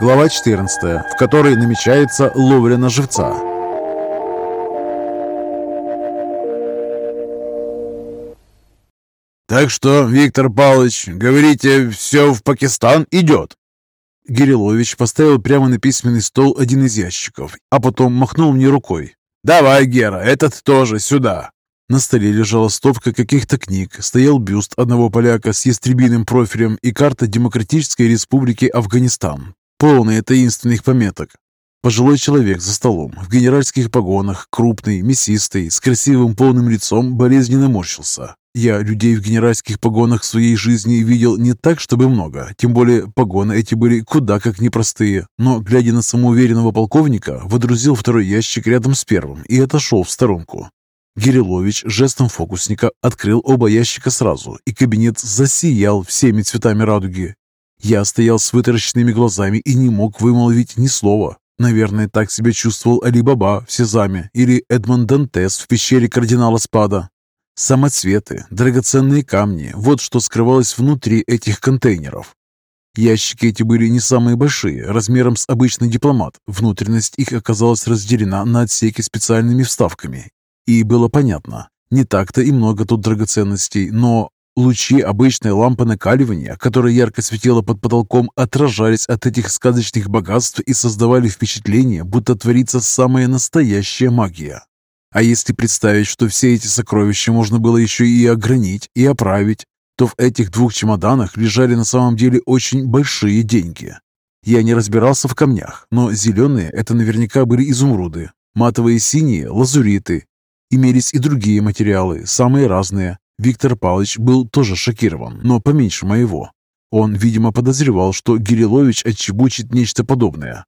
Глава 14, в которой намечается ловля на живца. «Так что, Виктор Павлович, говорите, все в Пакистан идет?» Гирилович поставил прямо на письменный стол один из ящиков, а потом махнул мне рукой. «Давай, Гера, этот тоже сюда!» На столе лежала стопка каких-то книг, стоял бюст одного поляка с ястребиным профилем и карта Демократической Республики Афганистан, полная таинственных пометок. Пожилой человек за столом, в генеральских погонах, крупный, мясистый, с красивым полным лицом, болезненно морщился. Я людей в генеральских погонах в своей жизни видел не так, чтобы много, тем более погоны эти были куда как непростые, но, глядя на самоуверенного полковника, водрузил второй ящик рядом с первым и отошел в сторонку. Гирилович жестом фокусника открыл оба ящика сразу, и кабинет засиял всеми цветами радуги. Я стоял с вытаращенными глазами и не мог вымолвить ни слова. Наверное, так себя чувствовал Али Баба в Сезаме или Эдмонд Дантес в пещере кардинала Спада. Самоцветы, драгоценные камни – вот что скрывалось внутри этих контейнеров. Ящики эти были не самые большие, размером с обычный дипломат. Внутренность их оказалась разделена на отсеки специальными вставками. И было понятно, не так-то и много тут драгоценностей, но лучи обычной лампы накаливания, которая ярко светила под потолком, отражались от этих сказочных богатств и создавали впечатление, будто творится самая настоящая магия. А если представить, что все эти сокровища можно было еще и огранить, и оправить, то в этих двух чемоданах лежали на самом деле очень большие деньги. Я не разбирался в камнях, но зеленые – это наверняка были изумруды, матовые синие – лазуриты. Имелись и другие материалы, самые разные. Виктор Павлович был тоже шокирован, но поменьше моего. Он, видимо, подозревал, что Гирилович отчебучит нечто подобное.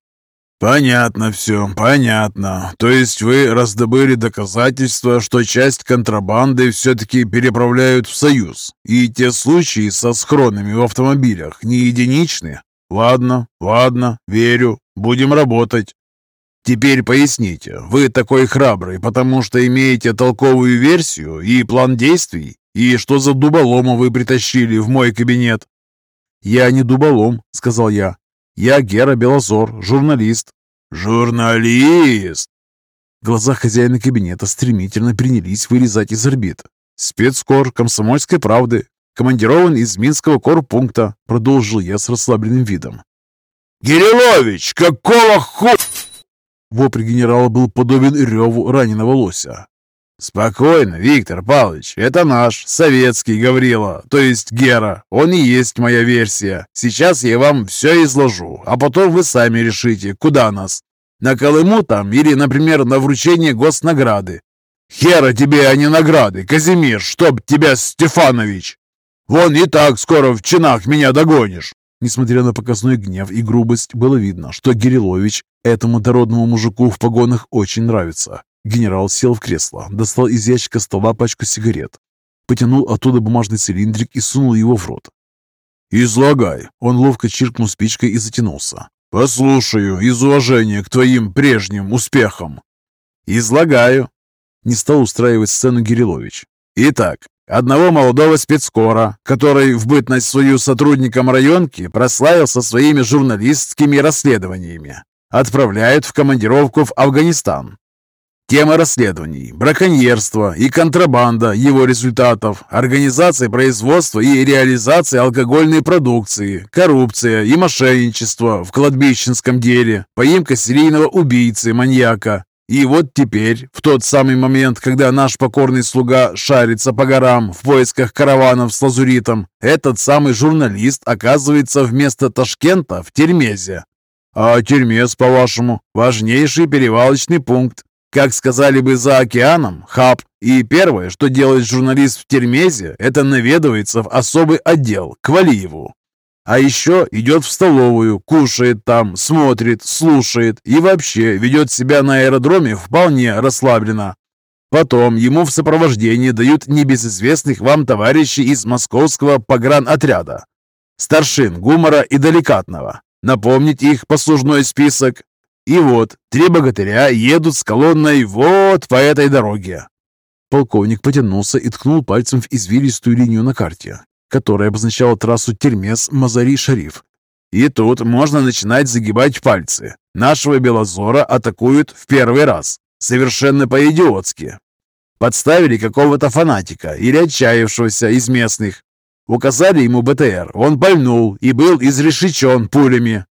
«Понятно все, понятно. То есть вы раздобыли доказательства, что часть контрабанды все-таки переправляют в Союз, и те случаи со схронами в автомобилях не единичны? Ладно, ладно, верю, будем работать. Теперь поясните, вы такой храбрый, потому что имеете толковую версию и план действий? И что за дуболома вы притащили в мой кабинет?» «Я не дуболом», — сказал я. Я Гера Белозор, журналист». «Журналист!» Глаза хозяина кабинета стремительно принялись вылезать из орбит. «Спецкор комсомольской правды, командирован из Минского корпункта», продолжил я с расслабленным видом. «Гирилович, какого ху...» Вопль генерала был подобен реву раненого лося. «Спокойно, Виктор Павлович, это наш, советский Гаврила, то есть Гера. Он и есть моя версия. Сейчас я вам все изложу, а потом вы сами решите, куда нас. На Колыму там или, например, на вручение госнаграды. Хера тебе, а не награды, Казимир, чтоб тебя, Стефанович! Вон и так скоро в чинах меня догонишь!» Несмотря на показной гнев и грубость, было видно, что Гирилович этому дородному мужику в погонах очень нравится. Генерал сел в кресло, достал из ящика стола пачку сигарет, потянул оттуда бумажный цилиндрик и сунул его в рот. «Излагай!» Он ловко чиркнул спичкой и затянулся. «Послушаю, из уважения к твоим прежним успехам!» «Излагаю!» Не стал устраивать сцену Гирилович. «Итак, одного молодого спецкора, который в бытность свою сотрудником районки прославился своими журналистскими расследованиями, отправляют в командировку в Афганистан. Тема расследований, браконьерство и контрабанда его результатов, организация производства и реализации алкогольной продукции, коррупция и мошенничество в кладбищенском деле, поимка серийного убийцы-маньяка. И вот теперь, в тот самый момент, когда наш покорный слуга шарится по горам в поисках караванов с лазуритом, этот самый журналист оказывается вместо Ташкента в Термезе. А Термез, по-вашему, важнейший перевалочный пункт как сказали бы за океаном, хаб. И первое, что делает журналист в Термезе, это наведывается в особый отдел, к Валиеву. А еще идет в столовую, кушает там, смотрит, слушает и вообще ведет себя на аэродроме вполне расслабленно. Потом ему в сопровождении дают небезызвестных вам товарищей из московского погранотряда. Старшин гумора и деликатного. Напомнить их послужной список, и вот, три богатыря едут с колонной вот по этой дороге. Полковник потянулся и ткнул пальцем в извилистую линию на карте, которая обозначала трассу Термес-Мазари-Шариф. И тут можно начинать загибать пальцы. Нашего Белозора атакуют в первый раз. Совершенно по-идиотски. Подставили какого-то фанатика или отчаявшегося из местных. Указали ему БТР, он пальнул и был изрешечен пулями.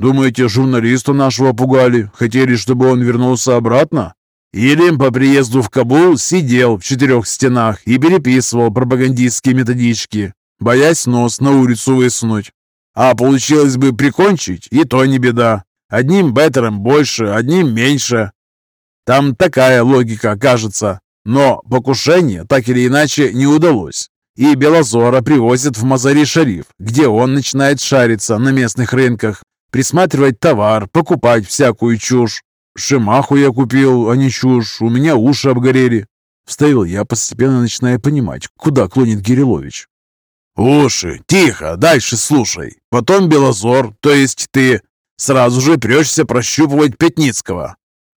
Думаете, журналиста нашего пугали? Хотели, чтобы он вернулся обратно? Или по приезду в Кабул сидел в четырех стенах и переписывал пропагандистские методички, боясь нос на улицу высунуть. А получилось бы прикончить, и то не беда. Одним беттером больше, одним меньше. Там такая логика, кажется. Но покушение так или иначе не удалось. И Белозора привозят в Мазари-Шариф, где он начинает шариться на местных рынках, присматривать товар, покупать всякую чушь. Шимаху я купил, а не чушь, у меня уши обгорели. Вставил я, постепенно начиная понимать, куда клонит Гирилович. «Уши! Тихо! Дальше слушай! Потом Белозор, то есть ты, сразу же прешься прощупывать Пятницкого.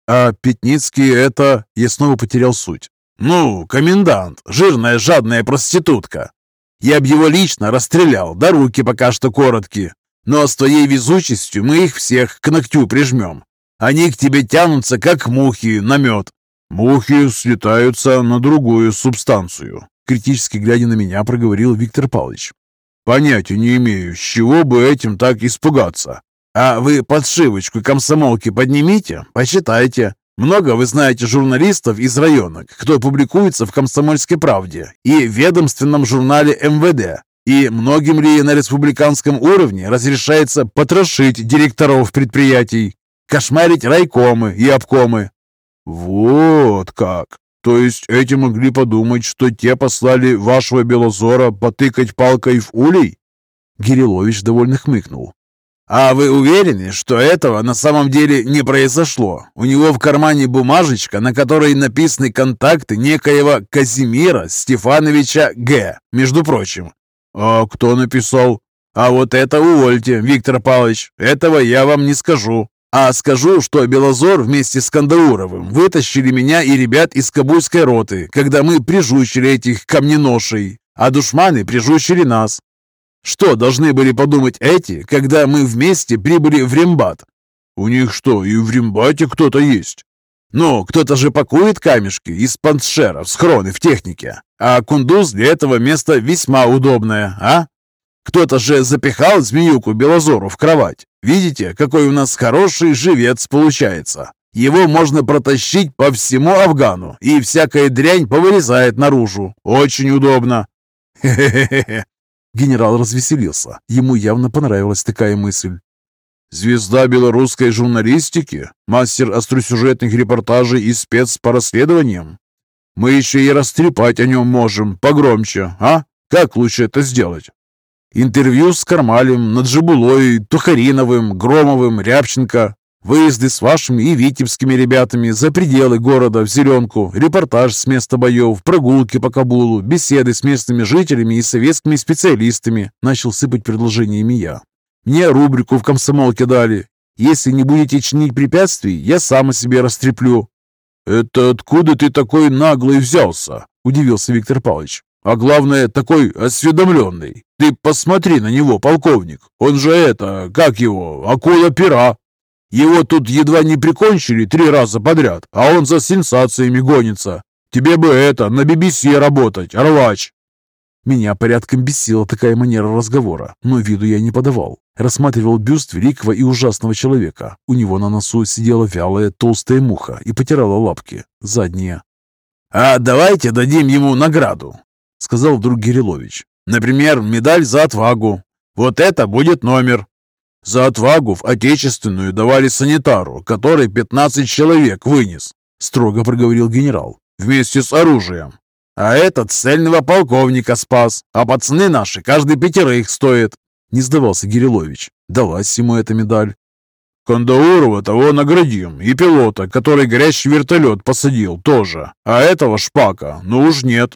А Пятницкий это... Я снова потерял суть. Ну, комендант, жирная жадная проститутка. Я б его лично расстрелял, да руки пока что короткие. Но с твоей везучестью мы их всех к ногтю прижмем. Они к тебе тянутся, как мухи на мед. Мухи слетаются на другую субстанцию. Критически глядя на меня, проговорил Виктор Павлович. Понятия не имею, с чего бы этим так испугаться. А вы подшивочку комсомолки поднимите, почитайте. Много вы знаете журналистов из районок, кто публикуется в «Комсомольской правде» и ведомственном журнале МВД. И многим ли на республиканском уровне разрешается потрошить директоров предприятий, кошмарить райкомы и обкомы? Вот как! То есть эти могли подумать, что те послали вашего Белозора потыкать палкой в улей? Гирилович довольно хмыкнул. «А вы уверены, что этого на самом деле не произошло? У него в кармане бумажечка, на которой написаны контакты некоего Казимира Стефановича Г., между прочим». «А кто написал?» «А вот это увольте, Виктор Павлович, этого я вам не скажу. А скажу, что Белозор вместе с Кандауровым вытащили меня и ребят из Кабульской роты, когда мы прижучили этих камненошей, а душманы прижучили нас. Что должны были подумать эти, когда мы вместе прибыли в Рембат? У них что, и в Рембате кто-то есть? Ну, кто-то же пакует камешки из паншера в схроны в технике. А Кундуз для этого место весьма удобное, а? Кто-то же запихал змеюку Белозору в кровать. Видите, какой у нас хороший живец получается. Его можно протащить по всему Афгану, и всякая дрянь повырезает наружу. Очень удобно. Хе-хе-хе. Генерал развеселился. Ему явно понравилась такая мысль. «Звезда белорусской журналистики? Мастер остросюжетных репортажей и спец по расследованиям? Мы еще и растрепать о нем можем погромче, а? Как лучше это сделать?» Интервью с Кармалем, Наджибулой, Тухариновым, Громовым, Рябченко. Выезды с вашими и витебскими ребятами за пределы города в Зеленку, репортаж с места боев, прогулки по Кабулу, беседы с местными жителями и советскими специалистами. Начал сыпать предложениями я. Мне рубрику в комсомолке дали. Если не будете чинить препятствий, я сам о себе растреплю. «Это откуда ты такой наглый взялся?» – удивился Виктор Павлович. «А главное, такой осведомленный. Ты посмотри на него, полковник. Он же это, как его, акула-пера. Его тут едва не прикончили три раза подряд, а он за сенсациями гонится. Тебе бы это, на BBC работать, рвач!» Меня порядком бесила такая манера разговора, но виду я не подавал. Рассматривал бюст великого и ужасного человека. У него на носу сидела вялая толстая муха и потирала лапки, задние. «А давайте дадим ему награду», — сказал вдруг Гирилович. «Например, медаль за отвагу. Вот это будет номер. За отвагу в отечественную давали санитару, который 15 человек вынес, строго проговорил генерал, вместе с оружием. А этот цельного полковника спас, а пацаны наши каждый пятерых стоит. Не сдавался Гирилович. Далась ему эта медаль. Кандаурова того наградим, и пилота, который горящий вертолет посадил, тоже. А этого шпака, ну уж нет.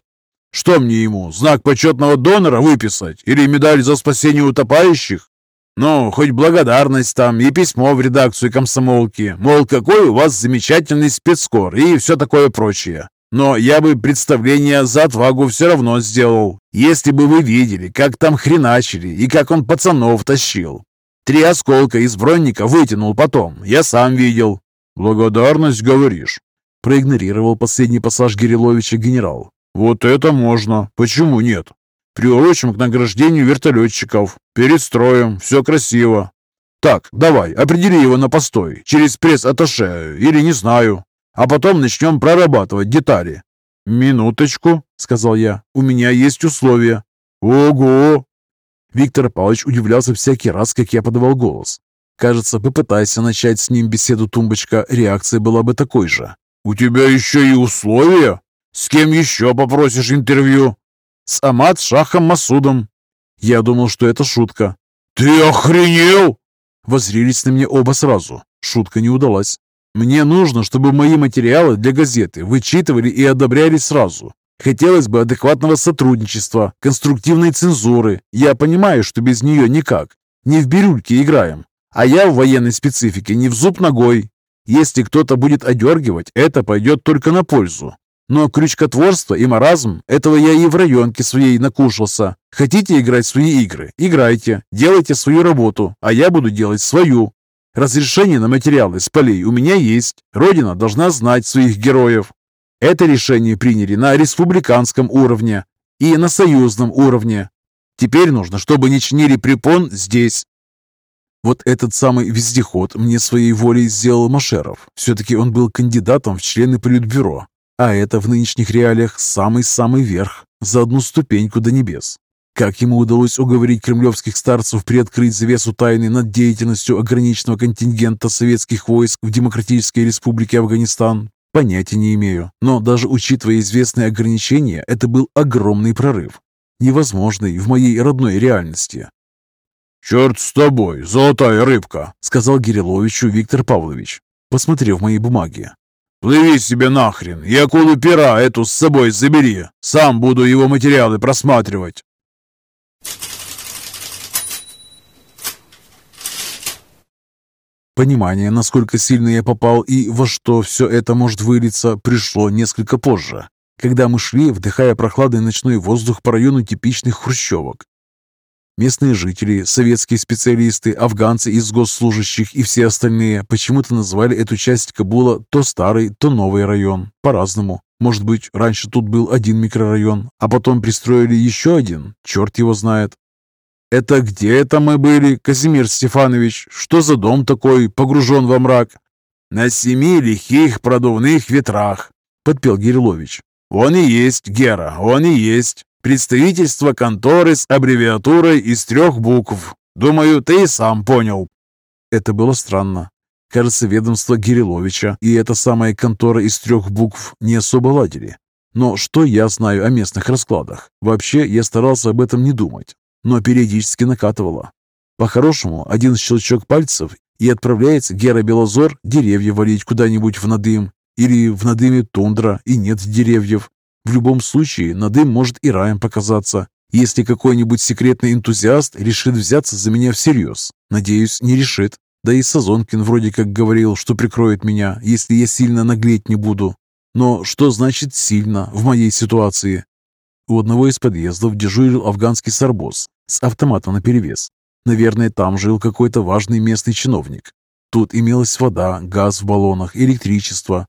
Что мне ему, знак почетного донора выписать? Или медаль за спасение утопающих? Ну, хоть благодарность там и письмо в редакцию комсомолки, мол, какой у вас замечательный спецкор и все такое прочее. Но я бы представление за отвагу все равно сделал, если бы вы видели, как там хреначили и как он пацанов тащил. Три осколка из бронника вытянул потом. Я сам видел». «Благодарность, говоришь?» Проигнорировал последний пассаж Гириловича генерал. «Вот это можно. Почему нет? Приурочим к награждению вертолетчиков. Перед строем. Все красиво. Так, давай, определи его на постой. Через пресс-атташе или не знаю. А потом начнем прорабатывать детали». «Минуточку», — сказал я. «У меня есть условия». «Ого!» Виктор Павлович удивлялся всякий раз, как я подавал голос. Кажется, попытайся начать с ним беседу тумбочка, реакция была бы такой же. «У тебя еще и условия? С кем еще попросишь интервью?» «С Амат Шахом Масудом». Я думал, что это шутка. «Ты охренел?» Возрились на меня оба сразу. Шутка не удалась. Мне нужно, чтобы мои материалы для газеты вычитывали и одобряли сразу. Хотелось бы адекватного сотрудничества, конструктивной цензуры. Я понимаю, что без нее никак. Не в бирюльке играем. А я в военной специфике не в зуб ногой. Если кто-то будет одергивать, это пойдет только на пользу. Но крючкотворство и маразм, этого я и в районке своей накушался. Хотите играть свои игры? Играйте, делайте свою работу, а я буду делать свою. Разрешение на материалы с полей у меня есть. Родина должна знать своих героев. Это решение приняли на республиканском уровне и на союзном уровне. Теперь нужно, чтобы не чинили препон здесь. Вот этот самый вездеход мне своей волей сделал Машеров. Все-таки он был кандидатом в члены Политбюро. А это в нынешних реалиях самый-самый верх, за одну ступеньку до небес. Как ему удалось уговорить кремлевских старцев приоткрыть завесу тайны над деятельностью ограниченного контингента советских войск в Демократической Республике Афганистан, Понятия не имею, но даже учитывая известные ограничения, это был огромный прорыв. Невозможный в моей родной реальности. «Черт с тобой, золотая рыбка!» — сказал Гириловичу Виктор Павлович, посмотрев мои бумаги. «Плыви себе нахрен и акулу пера эту с собой забери. Сам буду его материалы просматривать». Понимание, насколько сильно я попал и во что все это может вылиться, пришло несколько позже, когда мы шли, вдыхая прохладный ночной воздух по району типичных хрущевок. Местные жители, советские специалисты, афганцы из госслужащих и все остальные почему-то назвали эту часть Кабула то старый, то новый район. По-разному. Может быть, раньше тут был один микрорайон, а потом пристроили еще один? Черт его знает. «Это где это мы были, Казимир Стефанович? Что за дом такой, погружен во мрак?» «На семи лихих продувных ветрах», — подпел Гирилович. «Он и есть, Гера, он и есть. Представительство конторы с аббревиатурой из трех букв. Думаю, ты и сам понял». Это было странно. Кажется, ведомство Гириловича и эта самая контора из трех букв не особо ладили. Но что я знаю о местных раскладах? Вообще, я старался об этом не думать но периодически накатывало. По-хорошему, один щелчок пальцев и отправляется Гера Белозор деревья валить куда-нибудь в надым, или в надыме тундра и нет деревьев. В любом случае, надым может и раем показаться, если какой-нибудь секретный энтузиаст решит взяться за меня всерьез. Надеюсь, не решит. Да и Сазонкин вроде как говорил, что прикроет меня, если я сильно наглеть не буду. Но что значит «сильно» в моей ситуации? У одного из подъездов дежурил афганский сарбоз с автоматом наперевес. Наверное, там жил какой-то важный местный чиновник. Тут имелась вода, газ в баллонах, электричество.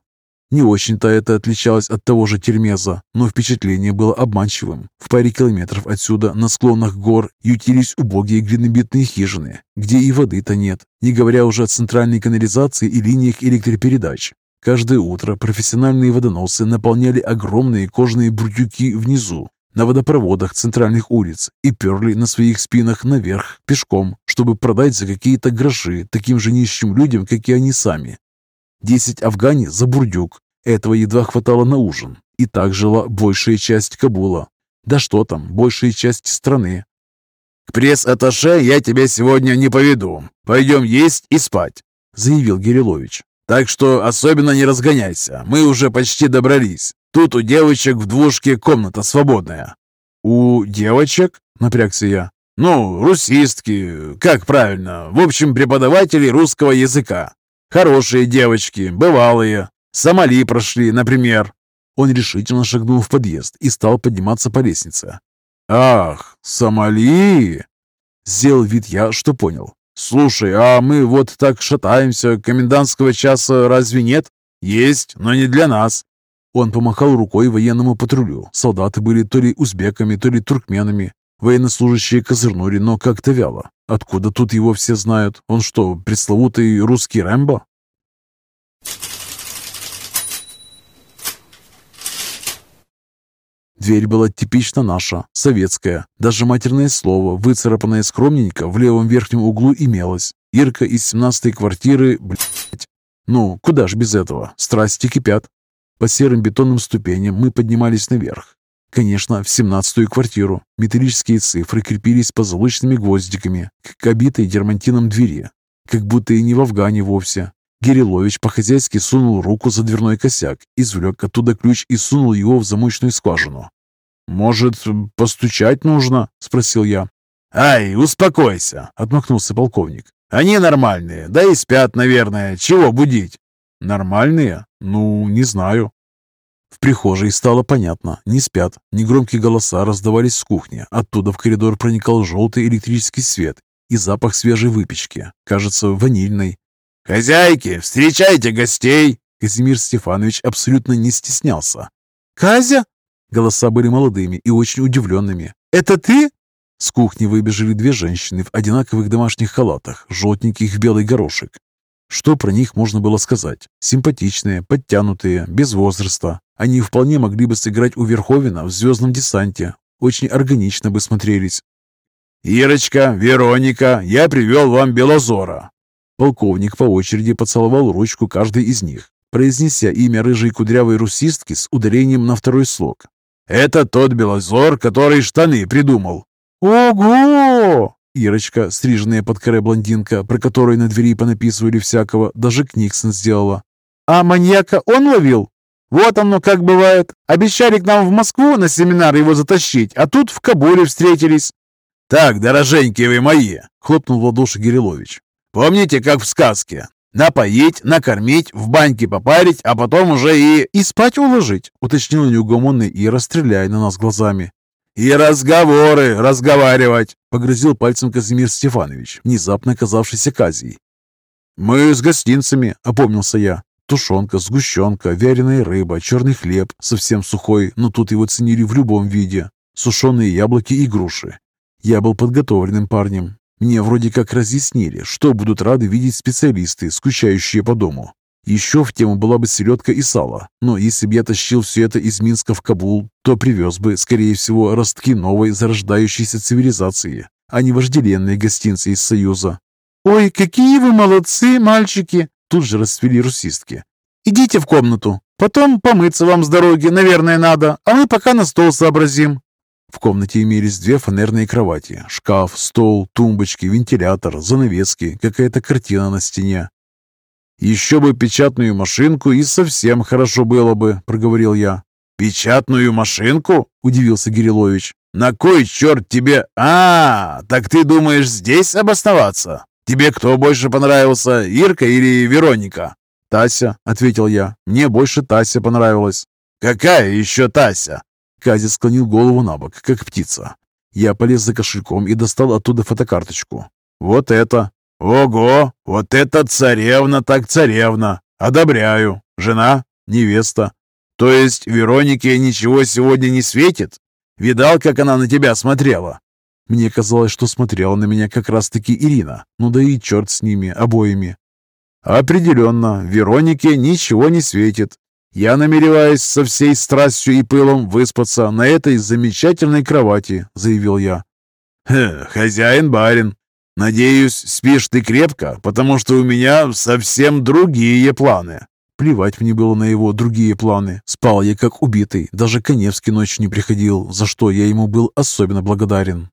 Не очень-то это отличалось от того же Термеза, но впечатление было обманчивым. В паре километров отсюда, на склонах гор, ютились убогие глинобитные хижины, где и воды-то нет, не говоря уже о центральной канализации и линиях электропередач. Каждое утро профессиональные водоносы наполняли огромные кожаные бурдюки внизу, на водопроводах центральных улиц и перли на своих спинах наверх пешком, чтобы продать за какие-то гроши таким же нищим людям, как и они сами. Десять афгани за бурдюк. Этого едва хватало на ужин. И так жила большая часть Кабула. Да что там, большая часть страны. «К пресс-атташе я тебя сегодня не поведу. Пойдем есть и спать», — заявил Гирилович. «Так что особенно не разгоняйся. Мы уже почти добрались. Тут у девочек в двушке комната свободная». «У девочек?» — напрягся я. «Ну, русистки, как правильно. В общем, преподаватели русского языка. Хорошие девочки, бывалые. Сомали прошли, например». Он решительно шагнул в подъезд и стал подниматься по лестнице. «Ах, Сомали!» Сделал вид я, что понял. «Слушай, а мы вот так шатаемся, комендантского часа разве нет?» «Есть, но не для нас». Он помахал рукой военному патрулю. Солдаты были то ли узбеками, то ли туркменами. Военнослужащие козырнули, но как-то вяло. Откуда тут его все знают? Он что, пресловутый русский Рэмбо? Дверь была типично наша, советская. Даже матерное слово, выцарапанное скромненько, в левом верхнем углу имелось. Ирка из семнадцатой квартиры, блядь. Ну, куда ж без этого? Страсти кипят. По серым бетонным ступеням мы поднимались наверх. Конечно, в семнадцатую квартиру. Металлические цифры крепились позолоченными гвоздиками к обитой дермантином двери. Как будто и не в Афгане вовсе. Гирилович по-хозяйски сунул руку за дверной косяк, извлек оттуда ключ и сунул его в замочную скважину. «Может, постучать нужно?» – спросил я. «Ай, успокойся!» – отмахнулся полковник. «Они нормальные, да и спят, наверное. Чего будить?» «Нормальные? Ну, не знаю». В прихожей стало понятно. Не спят. Негромкие голоса раздавались с кухни. Оттуда в коридор проникал желтый электрический свет и запах свежей выпечки. Кажется, ванильной. «Хозяйки, встречайте гостей!» Казимир Стефанович абсолютно не стеснялся. «Казя?» Голоса были молодыми и очень удивленными. «Это ты?» С кухни выбежали две женщины в одинаковых домашних халатах, желтеньких в белый горошек. Что про них можно было сказать? Симпатичные, подтянутые, без возраста. Они вполне могли бы сыграть у Верховина в «Звездном десанте». Очень органично бы смотрелись. «Ирочка, Вероника, я привел вам Белозора. Полковник по очереди поцеловал ручку каждой из них, произнеся имя рыжей кудрявой русистки с ударением на второй слог. «Это тот белозор, который штаны придумал». «Ого!» Ирочка, стриженная под коре блондинка, про которую на двери понаписывали всякого, даже Книксон сделала. «А маньяка он ловил?» «Вот оно как бывает. Обещали к нам в Москву на семинар его затащить, а тут в Кабуле встретились». «Так, дороженьки вы мои!» — хлопнул в ладоши Гирилович. Помните, как в сказке? Напоить, накормить, в баньке попарить, а потом уже и... «И спать уложить», — уточнил неугомонный Ира, стреляя на нас глазами. «И разговоры разговаривать», — погрозил пальцем Казимир Стефанович, внезапно оказавшийся Казией. «Мы с гостинцами», — опомнился я. Тушенка, сгущенка, вяленая рыба, черный хлеб, совсем сухой, но тут его ценили в любом виде, сушеные яблоки и груши. Я был подготовленным парнем, мне вроде как разъяснили, что будут рады видеть специалисты, скучающие по дому. Еще в тему была бы селедка и сало, но если бы я тащил все это из Минска в Кабул, то привез бы, скорее всего, ростки новой зарождающейся цивилизации, а не вожделенные гостинцы из Союза. «Ой, какие вы молодцы, мальчики!» Тут же расцвели русистки. «Идите в комнату, потом помыться вам с дороги, наверное, надо, а мы пока на стол сообразим». В комнате имелись две фанерные кровати, шкаф, стол, тумбочки, вентилятор, занавески, какая-то картина на стене. «Еще бы печатную машинку, и совсем хорошо было бы», — проговорил я. «Печатную машинку?» — удивился Гирилович. «На кой черт тебе... А, так ты думаешь здесь обосноваться? Тебе кто больше понравился, Ирка или Вероника?» «Тася», — ответил я. «Мне больше Тася понравилась». «Какая еще Тася?» Кази склонил голову на бок, как птица. Я полез за кошельком и достал оттуда фотокарточку. «Вот это!» «Ого! Вот это царевна так царевна! Одобряю! Жена? Невеста? То есть Веронике ничего сегодня не светит? Видал, как она на тебя смотрела?» Мне казалось, что смотрела на меня как раз-таки Ирина. Ну да и черт с ними, обоими. «Определенно, Веронике ничего не светит. Я намереваюсь со всей страстью и пылом выспаться на этой замечательной кровати», — заявил я. «Хозяин-барин, надеюсь, спишь ты крепко, потому что у меня совсем другие планы». Плевать мне было на его другие планы. Спал я как убитый, даже Коневский ночью не приходил, за что я ему был особенно благодарен.